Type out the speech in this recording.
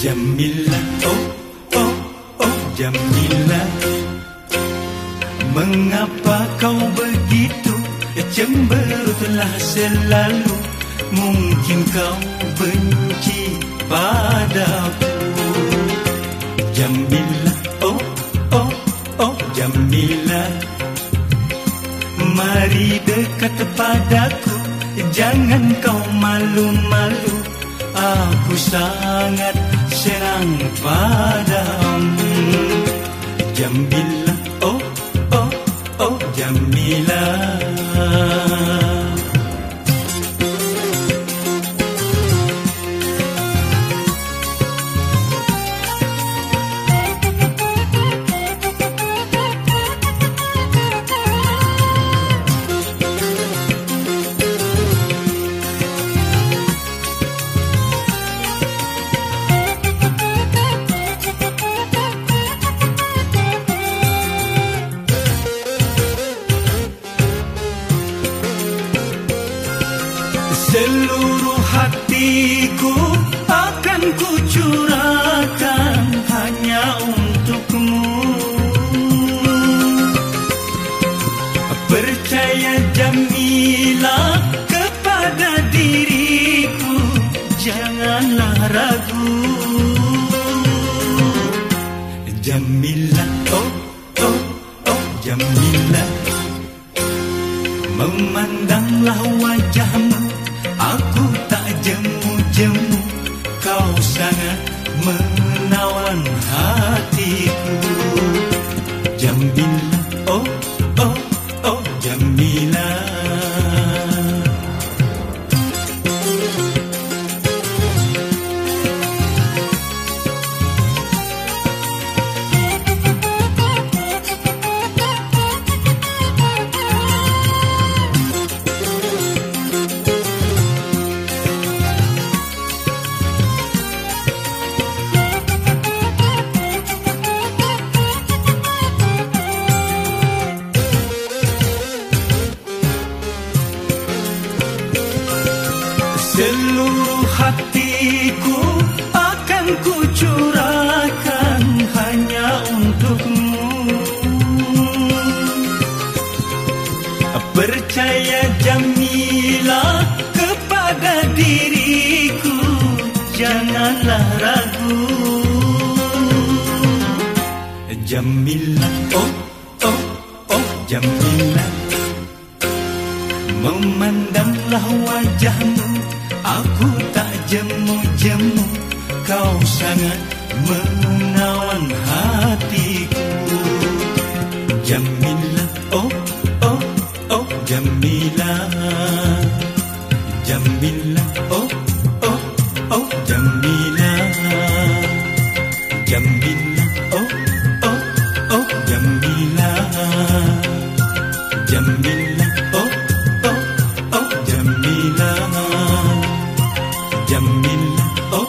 Jamila Oh, oh, oh Jamila. Mengapa kau begitu? Cemberutlah selalu. Mungkin kau benci padaku. Jamila Oh, oh, oh Jamila. Mari dekat padaku. Jangan kau malu-malu. Aku sangat senang padamu. Jamila Oh, oh, oh Jamila Seluruh hatiku akan kucurahkan hanya untukmu. Percaya Jamila kepada diriku Janganlah ragu. Jamila, oh, oh, oh Jamila Memandanglah wajahmu Aku tak jemu-jemu Kau sangat menawan hatiku. Jamila, oh, untukmu. Percaya Jamila kepada diriku Janganlah ragu. Jamila, oh, oh, oh Jamila Memandanglah wajahmu Aku tak jemu-jemu. Kau sangat menawan hatiku Jamila, oh, oh, oh Jamila Jamila, oh, oh, oh Jamila Jamila, oh, oh, oh Jamila Jamila, oh, oh, oh Jamila Jamila, oh,